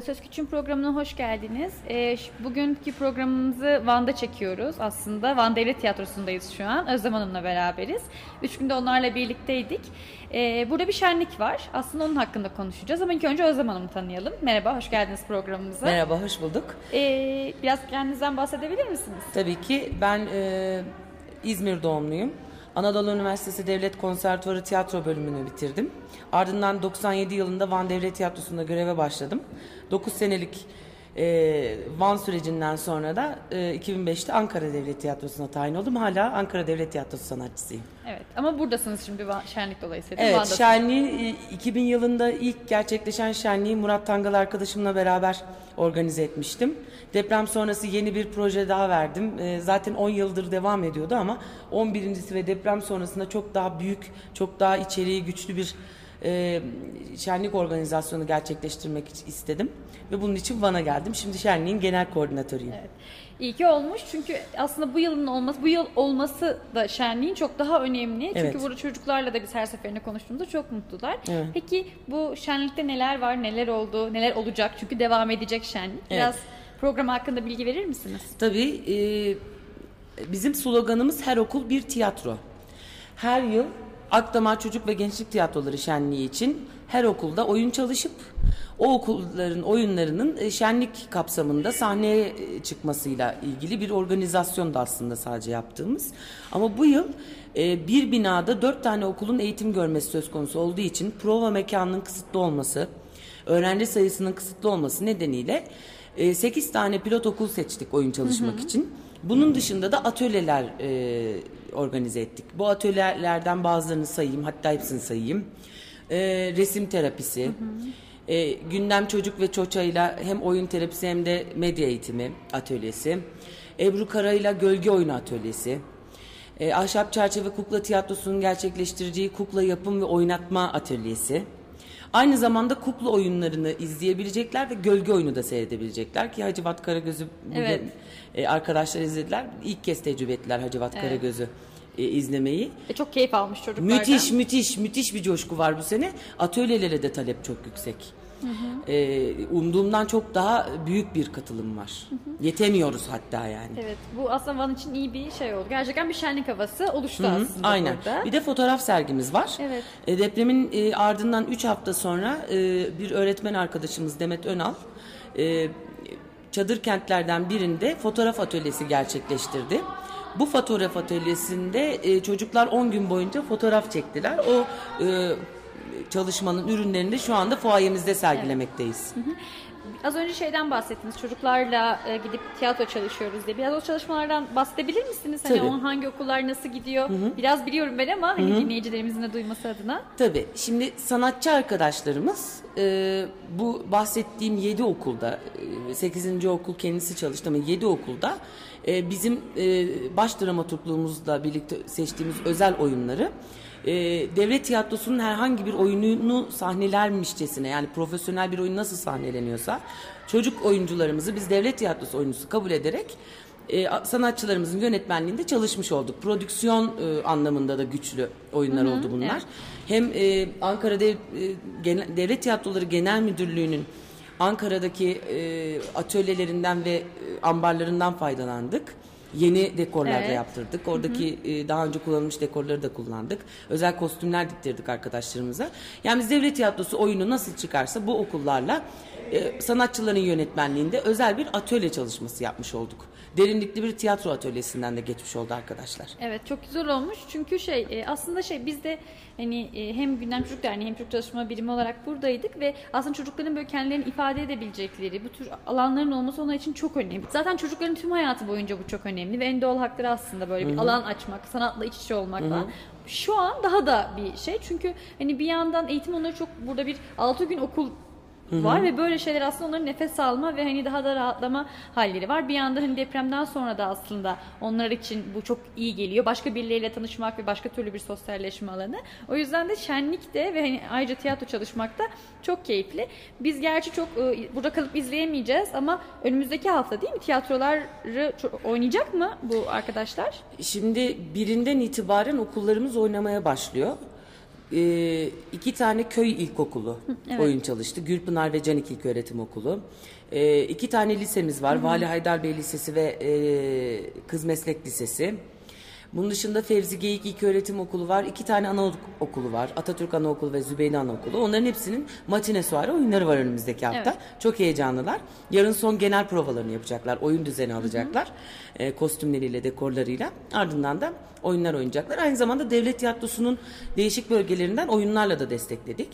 Söz Küçüğün programına hoş geldiniz. E, bugünkü programımızı Van'da çekiyoruz aslında. Van Devlet Tiyatrosu'ndayız şu an. Özlem Hanım'la beraberiz. Üç günde onlarla birlikteydik. E, burada bir şenlik var. Aslında onun hakkında konuşacağız ama ilk önce Özlem Hanım'ı tanıyalım. Merhaba, hoş geldiniz programımıza. Merhaba, hoş bulduk. Biraz kendinizden bahsedebilir misiniz? Tabii ki. Ben e, İzmir doğumluyum. Anadolu Üniversitesi Devlet Konservatuvarı Tiyatro bölümünü bitirdim. Ardından 97 yılında Van Devlet Tiyatrosu'nda göreve başladım. 9 senelik e, Van sürecinden sonra da e, 2005'te Ankara Devlet Tiyatrosu'na tayin oldum. Hala Ankara Devlet Tiyatrosu sanatçısıyım. Evet ama buradasınız şimdi şenlik dolayısıyla. Evet Van'dasınız. şenliği 2000 yılında ilk gerçekleşen şenliği Murat Tangal arkadaşımla beraber organize etmiştim. Deprem sonrası yeni bir proje daha verdim. E, zaten 10 yıldır devam ediyordu ama 11.si ve deprem sonrasında çok daha büyük, çok daha içeriği güçlü bir e, şenlik organizasyonu gerçekleştirmek istedim. Ve bunun için Van'a geldim. Şimdi şenliğin genel koordinatörüyüm. Evet. İyi ki olmuş çünkü aslında bu yılın olması, bu yıl olması da şenliğin çok daha önemli. Çünkü Evet. burada çocuklarla da biz her seferinde konuştuğumuzda çok mutlular. Evet. Peki bu şenlikte neler var, neler oldu, neler olacak? Çünkü devam edecek şenlik. Biraz program hakkında bilgi verir misiniz? Tabii e, bizim sloganımız her okul bir tiyatro. Her yıl Akdamar Çocuk ve Gençlik Tiyatroları Şenliği için her okulda oyun çalışıp o okulların oyunlarının e, şenlik kapsamında sahneye e, çıkmasıyla ilgili bir organizasyon da aslında sadece yaptığımız. Ama bu yıl e, bir binada dört tane okulun eğitim görmesi söz konusu olduğu için prova mekanının kısıtlı olması, öğrenci sayısının kısıtlı olması nedeniyle 8 tane pilot okul seçtik oyun çalışmak için. Bunun dışında da atölyeler e, organize ettik. Bu atölyelerden bazılarını sayayım, hatta hepsini sayayım. E, resim terapisi, e, gündem çocuk ve çoçayla hem oyun terapisi hem de medya eğitimi atölyesi. Ebru Kara'yla gölge oyunu atölyesi. E, Ahşap Çerçeve Kukla Tiyatrosu'nun gerçekleştireceği kukla yapım ve oynatma atölyesi. Aynı zamanda kukla oyunlarını izleyebilecekler ve gölge oyunu da seyredebilecekler ki Hacivat Karagöz'ü Evet. e, arkadaşlar izlediler. İlk kez tecrübe ettiler Hacivat Karagöz'ü e, izlemeyi. E, çok keyif almış çocuklardan. Müthiş müthiş müthiş bir coşku var bu sene. Atölyelere de talep çok yüksek. E, umduğumdan çok daha büyük bir katılım var. Yetemiyoruz hatta yani. Evet bu aslında Van için iyi bir şey oldu. Gerçekten bir şenlik havası oluştu Hı, aslında Aynen. burada. Bir de fotoğraf sergimiz var. Evet. E, depremin e, ardından 3 hafta sonra e, bir öğretmen arkadaşımız Demet Önal e, çadır kentlerden birinde fotoğraf atölyesi gerçekleştirdi. Bu fotoğraf atölyesinde e, çocuklar 10 gün boyunca fotoğraf çektiler. O e, çalışmanın ürünlerini de şu anda fuayemizde sergilemekteyiz. Az önce şeyden bahsettiniz. Çocuklarla e, gidip tiyatro çalışıyoruz diye. Biraz o çalışmalardan bahsedebilir misiniz? Hani Tabii. onun hangi okullar nasıl gidiyor? Biraz biliyorum ben ama hani dinleyicilerimizin de duyması adına. Tabii. Şimdi sanatçı arkadaşlarımız e, bu bahsettiğim 7 okulda, 8. okul kendisi çalıştı ama 7 okulda e, bizim e, baş dramaturgluğumuzla birlikte seçtiğimiz özel oyunları e, devlet tiyatrosunun herhangi bir oyununu sahnelermişçesine yani profesyonel bir oyun nasıl sahneleniyorsa çocuk oyuncularımızı biz devlet tiyatrosu oyuncusu kabul ederek e, sanatçılarımızın yönetmenliğinde çalışmış olduk. Prodüksiyon e, anlamında da güçlü oyunlar oldu bunlar. evet. Hem e, Ankara Dev- e, Genel- Devlet Tiyatroları Genel Müdürlüğü'nün Ankara'daki e, atölyelerinden ve e, ambarlarından faydalandık. Yeni dekorlar da Evet. yaptırdık. Oradaki e, daha önce kullanılmış dekorları da kullandık. Özel kostümler diktirdik arkadaşlarımıza. Yani biz devlet tiyatrosu oyunu nasıl çıkarsa bu okullarla e, sanatçıların yönetmenliğinde özel bir atölye çalışması yapmış olduk. Derinlikli bir tiyatro atölyesinden de geçmiş oldu arkadaşlar. Evet çok güzel olmuş çünkü şey e, aslında şey biz de hani e, hem Gündem Çocuk Derneği hem Çocuk Çalışma Birimi olarak buradaydık ve aslında çocukların böyle kendilerini ifade edebilecekleri bu tür alanların olması onlar için çok önemli. Zaten çocukların tüm hayatı boyunca bu çok önemli ve en doğal hakları aslında böyle bir alan açmak, sanatla iç içe olmak falan. Şu an daha da bir şey çünkü hani bir yandan eğitim onları çok burada bir 6 gün okul var ve böyle şeyler aslında onların nefes alma ve hani daha da rahatlama halleri var. Bir yanda hani depremden sonra da aslında onlar için bu çok iyi geliyor. Başka birileriyle tanışmak ve başka türlü bir sosyalleşme alanı. O yüzden de şenlik de ve hani ayrıca tiyatro çalışmak da çok keyifli. Biz gerçi çok e, burada kalıp izleyemeyeceğiz ama önümüzdeki hafta değil mi tiyatroları oynayacak mı bu arkadaşlar? Şimdi birinden itibaren okullarımız oynamaya başlıyor. Ee, iki tane köy ilkokulu oyun çalıştı. Gürpınar ve Canik İlköğretim Okulu. Ee, iki tane lisemiz var. Vali Haydar Bey Lisesi ve e, Kız Meslek Lisesi. Bunun dışında Fevzi Geyik İlköğretim Okulu var. İki tane anaokulu var. Atatürk Anaokulu ve Zübeyde Anaokulu. Onların hepsinin matine suarı oyunları var önümüzdeki hafta. Çok heyecanlılar. Yarın son genel provalarını yapacaklar. Oyun düzeni alacaklar. E, kostümleriyle, dekorlarıyla. Ardından da oyunlar oynayacaklar. Aynı zamanda devlet tiyatrosunun değişik bölgelerinden oyunlarla da destekledik.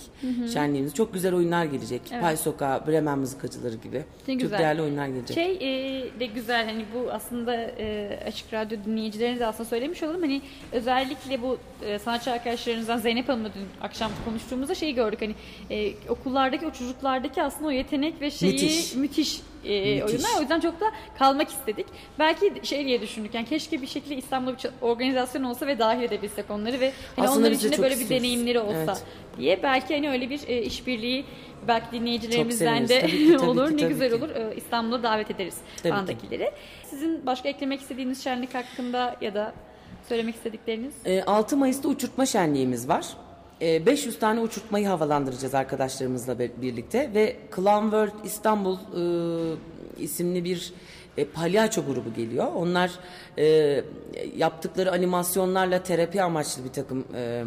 Şenliğimiz çok güzel oyunlar gelecek. Pay Sokağı, Bremen Mızıkacıları gibi. Ne çok güzel. değerli oyunlar gelecek. Şey e, de güzel hani bu aslında e, Açık Radyo dinleyicilerine de aslında söylemiş olalım. Hani özellikle bu e, sanatçı arkadaşlarınızdan Zeynep Hanım'la dün akşam konuştuğumuzda şeyi gördük. Hani e, okullardaki o çocuklardaki aslında o yetenek ve şeyi Müthiş. müthiş, e, oyunlar. O yüzden çok da kalmak istedik. Belki şey diye düşündük yani keşke bir şekilde İstanbul'da bir organizasyon olsa ve dahil edebilsek onları ve hani Aslında onların içinde böyle bir istiyoruz. deneyimleri olsa Evet. diye belki hani öyle bir e, işbirliği belki dinleyicilerimizden de Tabii ki, tabii olur. ki, ne güzel ki. olur. Ee, İstanbul'a davet ederiz Tabii ki. bandakileri. Sizin başka eklemek istediğiniz şenlik hakkında ya da söylemek istedikleriniz? E, 6 Mayıs'ta uçurtma şenliğimiz var. E, 500 tane uçurtmayı havalandıracağız arkadaşlarımızla birlikte ve Clown World İstanbul e, isimli bir e, palyaço grubu geliyor. Onlar e, yaptıkları animasyonlarla terapi amaçlı bir takım e,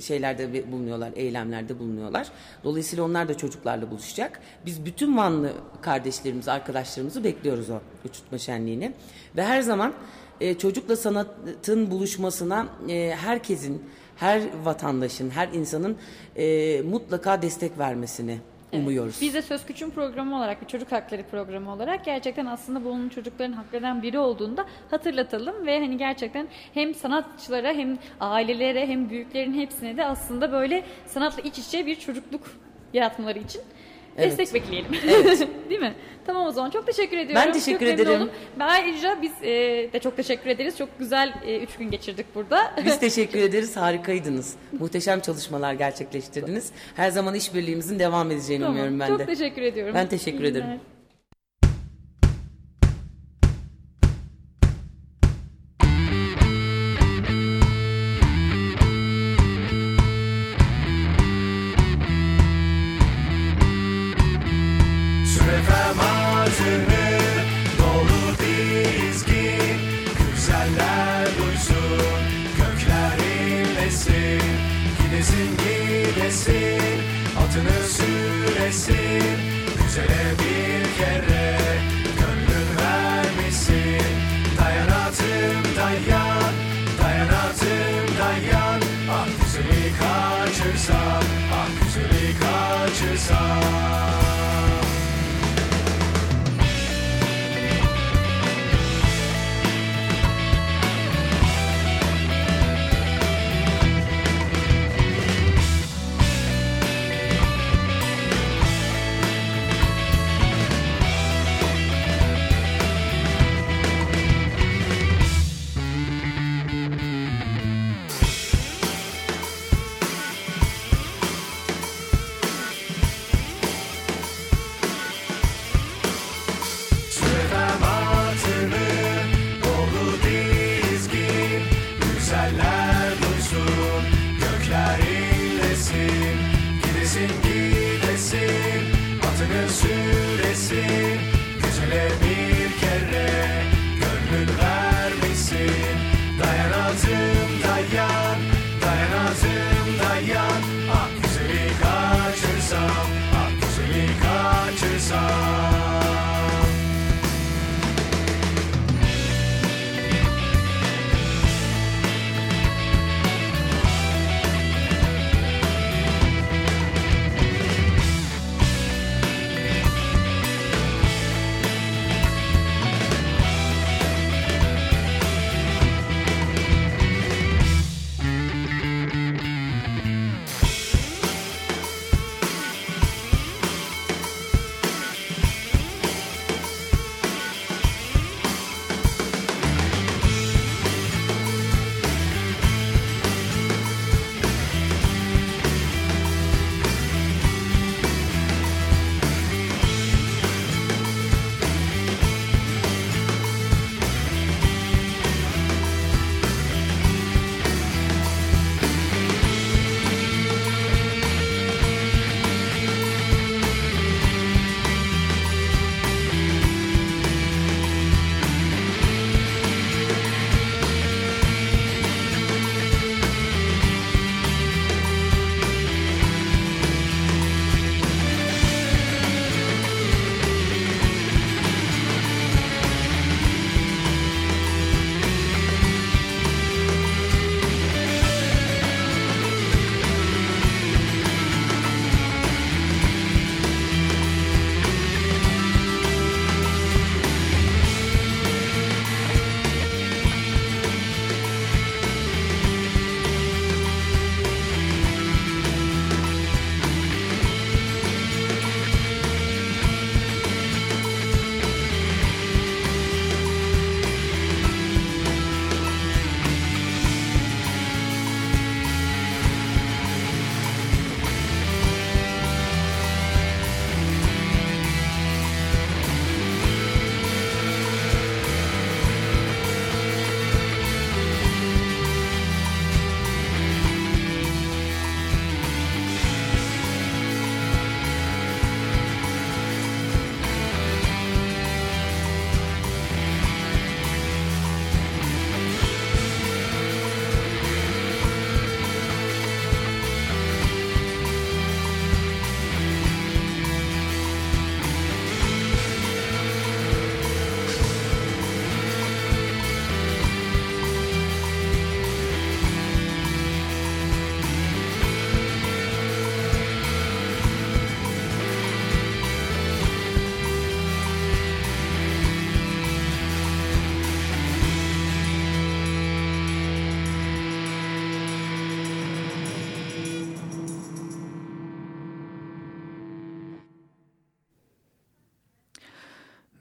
şeylerde bulunuyorlar, eylemlerde bulunuyorlar. Dolayısıyla onlar da çocuklarla buluşacak. Biz bütün Vanlı kardeşlerimizi, arkadaşlarımızı bekliyoruz o uçurtma şenliğini. Ve her zaman çocukla sanatın buluşmasına herkesin, her vatandaşın, her insanın e, mutlaka destek vermesini umuyoruz. Biz de Söz Küçüğün programı olarak, bir çocuk hakları programı olarak gerçekten aslında bunun çocukların haklarından biri olduğunu da hatırlatalım ve hani gerçekten hem sanatçılara hem ailelere hem büyüklerin hepsine de aslında böyle sanatla iç içe bir çocukluk yaratmaları için Evet. destek bekleyelim. Değil mi? Tamam o zaman çok teşekkür ediyorum. Ben teşekkür çok ederim. Ben ayrıca biz e, de çok teşekkür ederiz. Çok güzel e, üç gün geçirdik burada. Biz teşekkür ederiz. Harikaydınız. Muhteşem çalışmalar gerçekleştirdiniz. Her zaman işbirliğimizin devam edeceğini Tamam, umuyorum ben çok de. teşekkür ediyorum. Ben teşekkür İyi ederim. günler. Ah güzeli kaçırsan ah güzeli kaçırsan soon.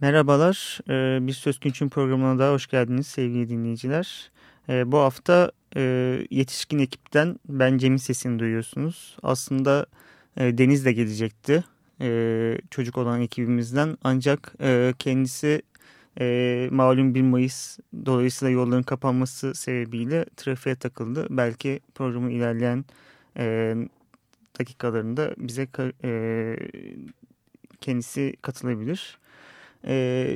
Merhabalar, ee, bir Söz Günç'ün programına daha hoş geldiniz sevgili dinleyiciler. Ee, bu hafta e, yetişkin ekipten ben Cem'in sesini duyuyorsunuz. Aslında e, Deniz de gelecekti e, çocuk olan ekibimizden ancak kendisi malum 1 Mayıs dolayısıyla yolların kapanması sebebiyle trafiğe takıldı. Belki programın ilerleyen dakikalarında bize kendisi katılabilir. E,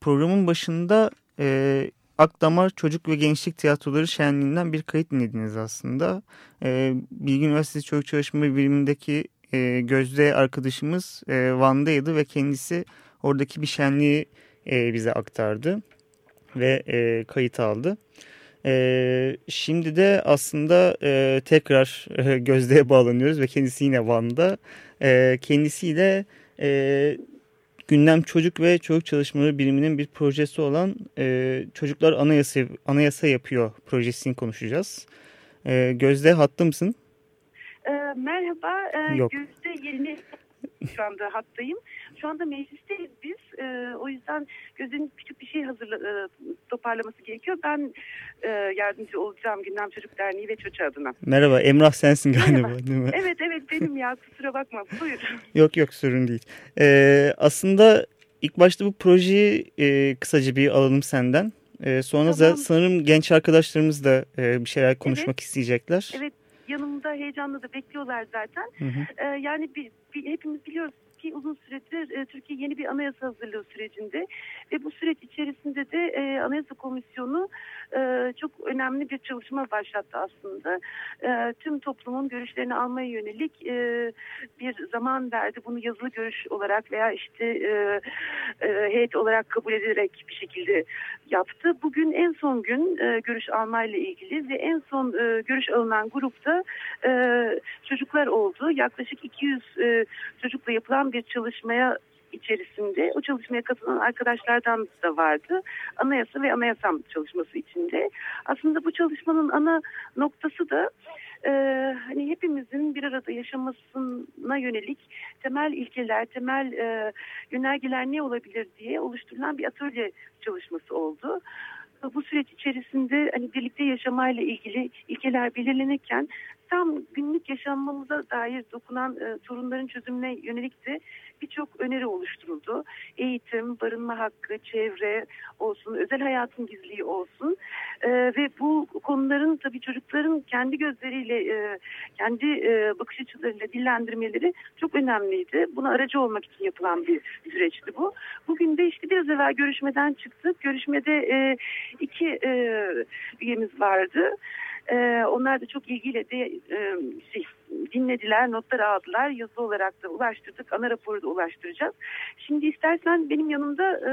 programın başında e, Akdamar Çocuk ve Gençlik Tiyatroları Şenliği'nden bir kayıt dinlediniz aslında. E, Bilgi Üniversitesi Çocuk Çalışma Birimindeki e, Gözde arkadaşımız e, Van'daydı ve kendisi oradaki bir şenliği e, bize aktardı ve e, kayıt aldı. E, şimdi de aslında e, tekrar e, Gözde'ye bağlanıyoruz ve kendisi yine Van'da. E, kendisiyle e, Gündem Çocuk ve Çocuk Çalışmaları Biriminin bir projesi olan e, Çocuklar Anayasa, Anayasa Yapıyor projesini konuşacağız. E, Gözde hattı mısın? E, merhaba, e, Yok. Gözde yeni şu anda hattayım. Şu anda meclisteyiz biz. E, o yüzden Gözde'nin küçük bir şey hazırla, e, toparlaması gerekiyor. Ben e, yardımcı olacağım Gündem Çocuk Derneği ve Çocuk adına. Merhaba, Emrah sensin galiba Merhaba. değil mi? Evet evet benim ya kusura bakma. Buyur. Yok yok sorun değil. Ee, aslında ilk başta bu projeyi e, kısaca bir alalım senden. E, sonra Tamam. sanırım genç arkadaşlarımız da e, bir şeyler konuşmak isteyecekler. Evet yanımda heyecanla da bekliyorlar zaten. Hı hı. Ee, yani bir, bir- hepimiz biliyoruz ki uzun süredir e, Türkiye yeni bir anayasa hazırlığı sürecinde ve bu süreç içerisinde de e, Anayasa Komisyonu e, çok önemli bir çalışma başlattı aslında. E, tüm toplumun görüşlerini almaya yönelik e, bir zaman verdi. Bunu yazılı görüş olarak veya işte e, e, heyet olarak kabul edilerek bir şekilde yaptı. Bugün en son gün e, görüş almayla ilgili ve en son e, görüş alınan grupta e, çocuklar oldu. Yaklaşık 200 e, çocukla yapılan bir çalışmaya içerisinde o çalışmaya katılan arkadaşlardan da vardı. Anayasa ve anayasam çalışması içinde. Aslında bu çalışmanın ana noktası da e, hani hepimizin bir arada yaşamasına yönelik temel ilkeler, temel e, yönergeler ne olabilir diye oluşturulan bir atölye çalışması oldu. Bu süreç içerisinde hani birlikte yaşamayla ilgili ilkeler belirlenirken tam günlük yaşamamıza dair dokunan e, sorunların çözümüne yönelik de birçok öneri oluşturuldu. Eğitim, barınma hakkı, çevre olsun, özel hayatın gizliliği olsun E, ve bu konuların tabii çocukların kendi gözleriyle, e, kendi e, bakış açılarıyla dillendirmeleri çok önemliydi. Buna aracı olmak için yapılan bir süreçti bu. Bugün de işte biraz evvel görüşmeden çıktık. Görüşmede e, iki e, üyemiz vardı. Ee, onlar da çok ilgiyle de e, şey, dinlediler, notlar aldılar. Yazı olarak da ulaştırdık. Ana raporu da ulaştıracağız. Şimdi istersen benim yanımda e,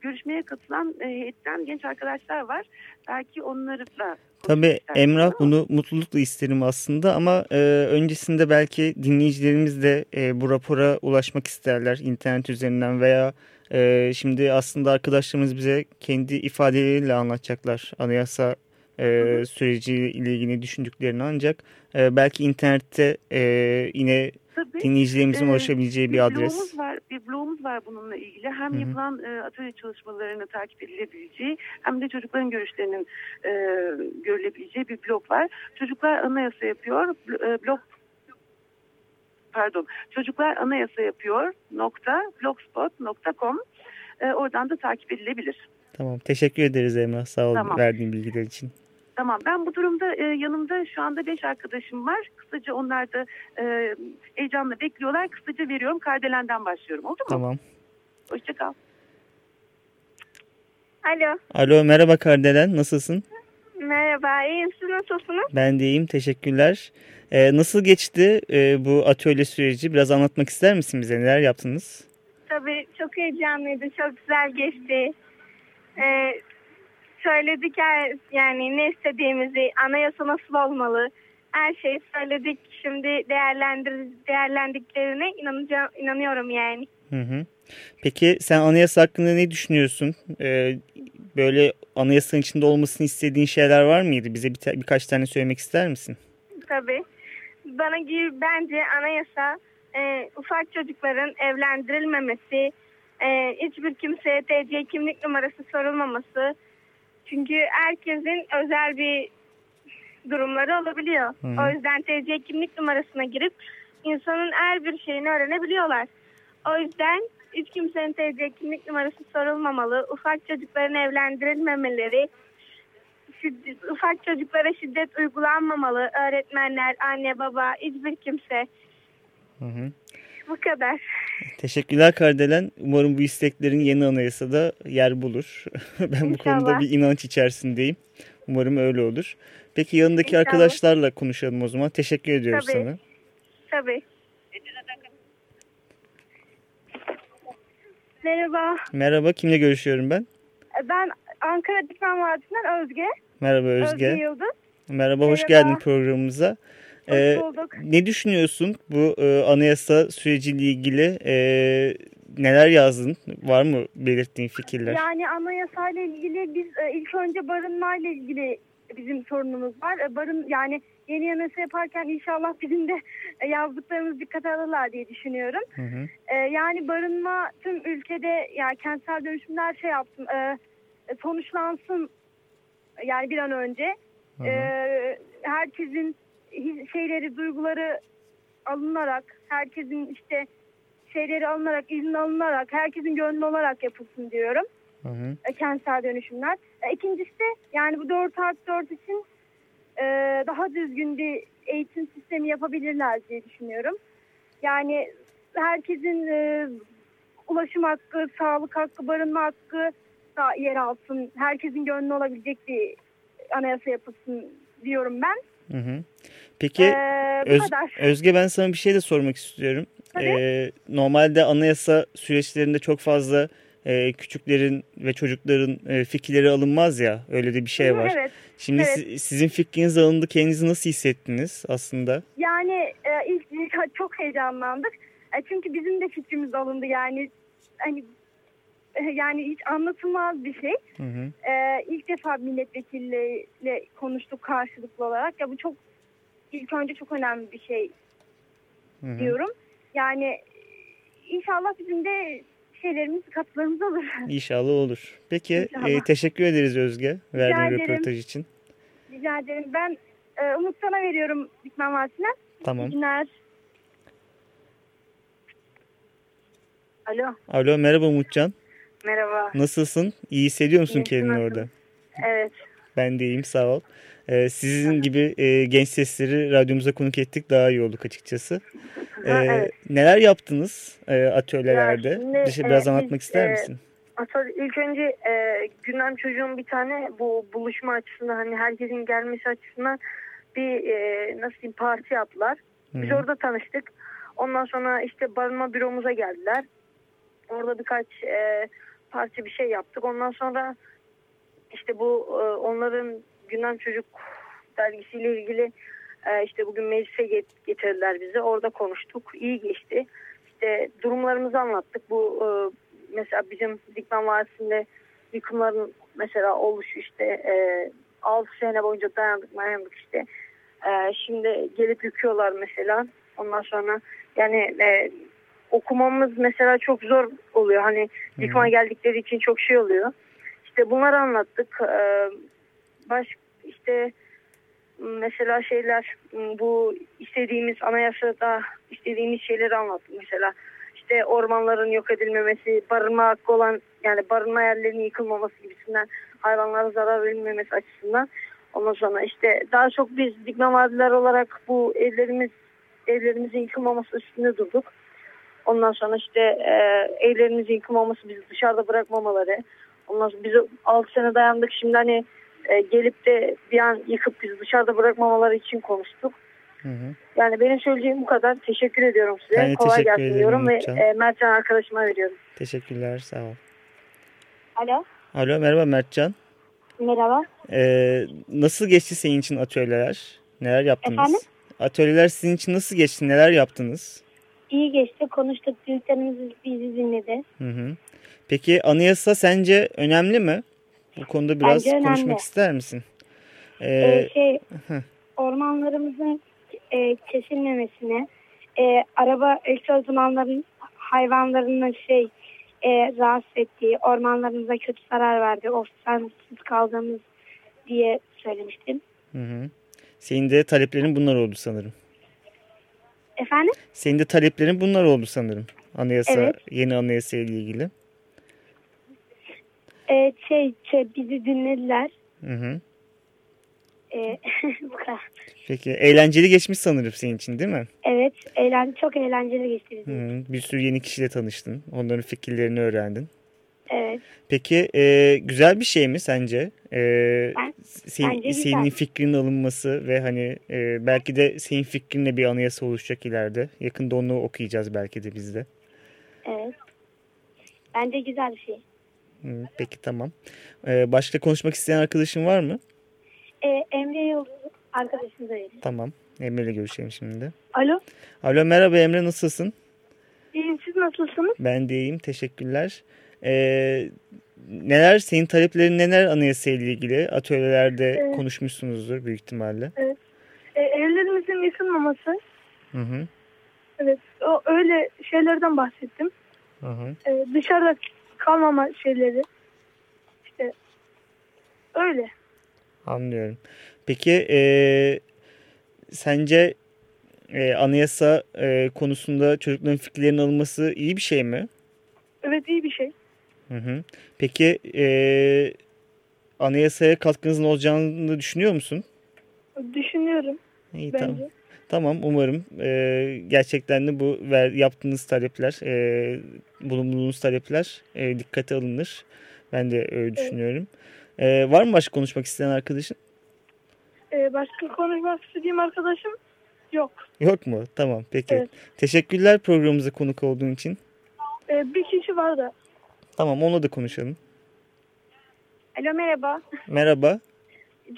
görüşmeye katılan e, heyetten genç arkadaşlar var. Belki onları da Tabii Emrah bunu mutlulukla isterim aslında ama e, öncesinde belki dinleyicilerimiz de e, bu rapora ulaşmak isterler internet üzerinden veya e, şimdi aslında arkadaşlarımız bize kendi ifadeleriyle anlatacaklar anayasa e, süreciyle ilgili düşündüklerini ancak e, belki internette e, yine Tabii. dinleyicilerimizin Ee, ulaşabileceği bir adres. blogumuz var, bir blogumuz var bununla ilgili. Hem Hı hı. yapılan e, atölye çalışmalarını takip edilebileceği hem de çocukların görüşlerinin e, görülebileceği bir blog var. Çocuklar anayasa yapıyor. Bl- e, blog pardon. Çocuklar anayasa yapıyor nokta blogspot.com e, oradan da takip edilebilir. Tamam teşekkür ederiz Emrah sağ ol Tamam. verdiğin bilgiler için. Tamam ben bu durumda e, yanımda şu anda beş arkadaşım var. Kısaca onlar da e, heyecanla bekliyorlar. Kısaca veriyorum. Kardelen'den başlıyorum. Oldu mu? Tamam. Hoşçakal. Alo, Alo merhaba Kardelen nasılsın? merhaba. İyiyim. Siz nasılsınız? Ben de iyiyim teşekkürler. Ee, nasıl geçti e, bu atölye süreci? Biraz anlatmak ister misin bize? Neler yaptınız? Tabii çok heyecanlıydı. Çok güzel geçti. Ee, söyledik her, yani ne istediğimizi, anayasa nasıl olmalı, her şeyi söyledik. Şimdi değerlendir, değerlendiklerine inanacağım, inanıyorum yani. Hı hı. Peki sen anayasa hakkında ne düşünüyorsun? Ee, böyle anayasanın içinde olmasını istediğin şeyler var mıydı? Bize bir birkaç tane söylemek ister misin? Tabii. Bana gibi bence anayasa e, ufak çocukların evlendirilmemesi, e, hiçbir kimseye TC kimlik numarası sorulmaması. Çünkü herkesin özel bir durumları olabiliyor. Hı. O yüzden TC kimlik numarasına girip insanın her bir şeyini öğrenebiliyorlar. O yüzden hiç kimsenin TC kimlik numarası sorulmamalı. Ufak çocukların evlendirilmemeleri, şiddet- ufak çocuklara şiddet uygulanmamalı. Öğretmenler, anne, baba, hiçbir kimse. Hı hı. Bu kadar. Teşekkürler Kardelen. Umarım bu isteklerin yeni anayasada yer bulur. ben bu konuda İnşallah. bir inanç içerisindeyim. Umarım öyle olur. Peki yanındaki İnşallah. arkadaşlarla konuşalım o zaman. Teşekkür ediyoruz Tabii. sana. Tabii. Merhaba. Merhaba, kimle görüşüyorum ben? Ben Ankara Dikmen Vadisi'nden Özge. Merhaba Özge, Özge. Yıldız. Merhaba, hoş Merhaba. geldin programımıza. Ee, ne düşünüyorsun bu e, anayasa süreciyle ilgili? E, neler yazdın? Var mı belirttiğin fikirler? Yani anayasayla ilgili biz e, ilk önce barınmayla ilgili bizim sorunumuz var. E, Barın yani yeni anayasa yaparken inşallah bizim de e, yazdıklarımız dikkate alırlar diye düşünüyorum. Hı hı. E, yani barınma tüm ülkede yani kentsel dönüşümler şey yapsın e, e, sonuçlansın yani bir an önce. Hı hı. E, herkesin şeyleri, duyguları alınarak, herkesin işte şeyleri alınarak, izin alınarak, herkesin gönlü olarak yapılsın diyorum. Hı hı. E, kentsel dönüşümler. E, ikincisi de yani bu 4 artı 4 için e, daha düzgün bir eğitim sistemi yapabilirler diye düşünüyorum. Yani herkesin e, ulaşım hakkı, sağlık hakkı, barınma hakkı da yer alsın. Herkesin gönlü olabilecek bir anayasa yapılsın diyorum ben. Hı hı. Peki Ee, Öz- kadar. Özge ben sana bir şey de sormak istiyorum. Tabii. Ee, normalde anayasa süreçlerinde çok fazla e, küçüklerin ve çocukların e, fikirleri alınmaz ya öyle de bir şey var. Evet. Şimdi evet. si- sizin fikriniz alındı kendinizi nasıl hissettiniz aslında? Yani e, ilk, çok heyecanlandık. E, çünkü bizim de fikrimiz alındı yani hani yani hiç anlatılmaz bir şey. Hı hı. E, ilk defa milletvekiliyle konuştuk karşılıklı olarak. Ya bu çok ilk önce çok önemli bir şey Hı hı. diyorum. Yani e, inşallah bizim de şeylerimiz katkılarımız olur. İnşallah olur. Peki İnşallah. e, teşekkür ederiz Özge verdiğin röportaj için. Rica ederim. Ben e, Umut sana veriyorum Dikmen Vadisi'ne. Tamam. İyi günler. Alo. Alo merhaba Umutcan. Merhaba. Nasılsın? İyi hissediyor musun İyiyim, kendini nasılsın? orada? Evet. Ben de iyiyim sağ ol. Ee, sizin gibi e, genç sesleri radyomuza konuk ettik daha iyi olduk açıkçası. Ha, Ee, evet. Neler yaptınız e, atölyelerde? Ya şimdi, Dışı e, biraz biz, anlatmak ister e, misin? Aslında ilk önce e, gündem çocuğun bir tane bu buluşma açısından hani herkesin gelmesi açısından bir e, nasıl diyeyim parti yaptılar. Biz Hı hı. orada tanıştık. Ondan sonra işte barınma büromuza geldiler. Orada birkaç e, parça bir şey yaptık. Ondan sonra işte bu e, onların gündem çocuk dergisiyle ilgili e, işte bugün meclise get- getirdiler bizi. Orada konuştuk. İyi geçti. İşte durumlarımızı anlattık. Bu e, mesela bizim Dikmen Vadisi'nde yıkımların mesela oluşu işte e, 6 sene boyunca dayandık dayandık işte. Şimdi gelip yıkıyorlar mesela. Ondan sonra yani okumamız mesela çok zor oluyor. Hani yıkıma geldikleri için çok şey oluyor. İşte bunları anlattık. E, baş işte mesela şeyler bu istediğimiz anayasada istediğimiz şeyleri anlattık mesela. İşte ormanların yok edilmemesi, barınma hakkı olan yani barınma yerlerinin yıkılmaması gibisinden hayvanlara zarar verilmemesi açısından. Ondan sonra işte daha çok biz dikme vadiler olarak bu evlerimiz evlerimizin yıkılmaması üstünde durduk. Ondan sonra işte e, evlerimizin yıkılmaması bizi dışarıda bırakmamaları. Ondan sonra biz 6 sene dayandık. Şimdi hani e, gelip de bir an yıkıp bizi dışarıda bırakmamaları için konuştuk. Hı hı. Yani benim söyleyeceğim bu kadar. Teşekkür ediyorum size. Ben Kolay teşekkür gelsin ederim diyorum ve e, Mertcan arkadaşıma veriyorum. Teşekkürler sağ ol. Alo. Alo merhaba Mertcan. Merhaba. Ee, nasıl geçti senin için atölyeler? Neler yaptınız? Efendim? Atölyeler sizin için nasıl geçti? Neler yaptınız? İyi geçti. Konuştuk. Büyüklerimiz bizi dinledi. Hı hı. Peki anayasa sence önemli mi? Bu konuda biraz Bence önemli. konuşmak ister misin? Ee, Ee, şey ormanlarımızın e, kesilmemesine, e, araba egzoz dumanların hayvanlarının şey e, rahatsız ettiği, ormanlarımıza kötü zarar verdi, oksijensiz kaldığımız diye söylemiştim. Hı hı. Senin de taleplerin bunlar oldu sanırım. Efendim? Senin de taleplerin bunlar oldu sanırım. Anayasa, Evet. yeni anayasa ile ilgili. E, şey, şey, bizi dinlediler. Hı hı. E, bu kadar. Peki eğlenceli geçmiş sanırım senin için değil mi? Evet, eğlen çok eğlenceli geçti bizim. Hı. Bir sürü yeni kişiyle tanıştın. Onların fikirlerini öğrendin. Evet. Peki e, güzel bir şey mi sence? E, Ben- senin, bence güzel. senin fikrinin alınması ve hani e, belki de senin fikrinle bir anayasa oluşacak ileride. Yakında onu okuyacağız belki de biz de. Evet. Bence güzel bir şey. Hı, peki tamam. E, başka konuşmak isteyen arkadaşın var mı? E, Emre Yıldız arkadaşım da. Tamam. Emre ile görüşelim şimdi. Alo. Alo merhaba Emre nasılsın? İyiyim, siz nasılsınız? Ben de iyiyim teşekkürler. Ee, neler senin taleplerin neler anayasa ile ilgili? Atölyelerde Evet. konuşmuşsunuzdur büyük ihtimalle. E, evlerimizin yıkılmaması. Hı hı. Evet. O, öyle şeylerden bahsettim. Hı hı. E, dışarıda kalmama şeyleri. İşte öyle. Anlıyorum. Peki ee, sence ee, anayasa ee, konusunda çocukların fikirlerinin alınması iyi bir şey mi? Evet iyi bir şey. Hı hı. Peki ee, anayasaya katkınızın olacağını düşünüyor musun? Düşünüyorum İyi bence. tamam. Tamam umarım e, gerçekten de bu ver, yaptığınız talepler, e, bulunduğunuz talepler e, dikkate alınır. Ben de öyle düşünüyorum. E, var mı başka konuşmak isteyen arkadaşın? E, başka konuşmak istediğim arkadaşım yok. Yok mu? Tamam peki. Evet. Teşekkürler programımıza konuk olduğun için. E, bir kişi var da. Tamam onunla da konuşalım. Alo merhaba. Merhaba.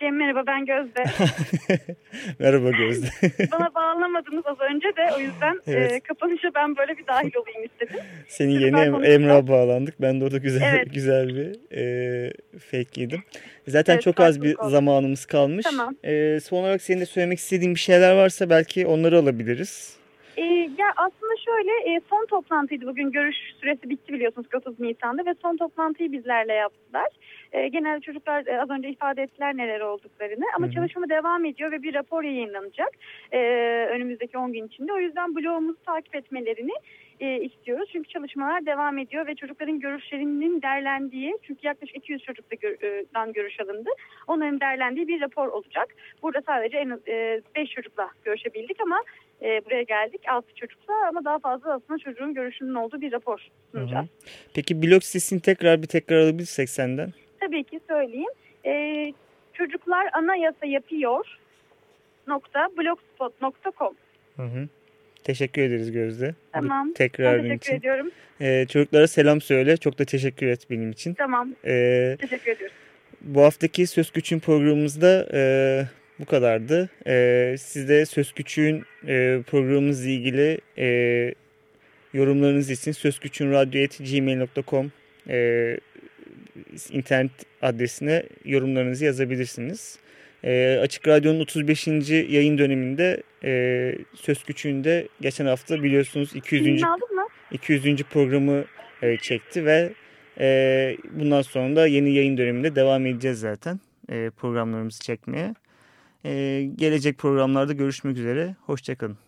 Cem merhaba ben Gözde. Merhaba Gözde. Bana bağlamadınız az önce de o yüzden Evet. e, kapanışa ben böyle bir dahil olayım istedim. Senin yeni em Emrah'a bağlandık. Ben de orada güzel Evet. güzel bir e, fake yedim. Zaten Evet, çok az bir oldu. zamanımız kalmış. Tamam. E, son olarak senin de söylemek istediğin bir şeyler varsa belki onları alabiliriz. E, ya aslında şöyle e, son toplantıydı bugün görüş süresi bitti biliyorsunuz ki 30 Nisan'da ve son toplantıyı bizlerle yaptılar. E, genelde çocuklar e, az önce ifade ettiler neler olduklarını ama Hı hı. çalışma devam ediyor ve bir rapor yayınlanacak e, önümüzdeki 10 gün içinde. O yüzden blogumuzu takip etmelerini e, istiyoruz. Çünkü çalışmalar devam ediyor ve çocukların görüşlerinin derlendiği, çünkü yaklaşık 200 çocuktan görüş alındı. Onların derlendiği bir rapor olacak. Burada sadece en az 5 çocukla görüşebildik ama e, buraya geldik 6 çocukla ama daha fazla aslında çocuğun görüşünün olduğu bir rapor Hı sunacağız. hı. Peki blog sitesini tekrar bir tekrar alabilirsek senden. Tabii ki söyleyeyim. E, çocuklar anayasa yapıyor nokta blogspot.com Hı hı. Teşekkür ederiz Gözde. Tamam. Bu tekrarın Ben teşekkür için. ediyorum. E, çocuklara selam söyle. Çok da teşekkür et benim için. Tamam. E, Teşekkür ediyoruz. Bu haftaki Söz Küçüğün programımızda e, bu kadardı. E, siz de Söz Küçüğün e, programımızla ilgili e, yorumlarınız için sözküçüğünradyo.gmail.com e, internet adresine yorumlarınızı yazabilirsiniz. E, Açık Radyo'nun 35. yayın döneminde e, Söz Küçüğün'de geçen hafta biliyorsunuz 200. Filmini aldın mı? 200. programı e, çekti ve e, bundan sonra da yeni yayın döneminde devam edeceğiz zaten e, programlarımızı çekmeye. E, gelecek programlarda görüşmek üzere. Hoşçakalın.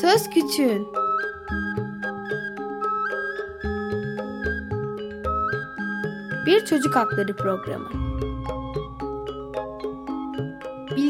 Söz Küçüğün Bir Çocuk Hakları Programı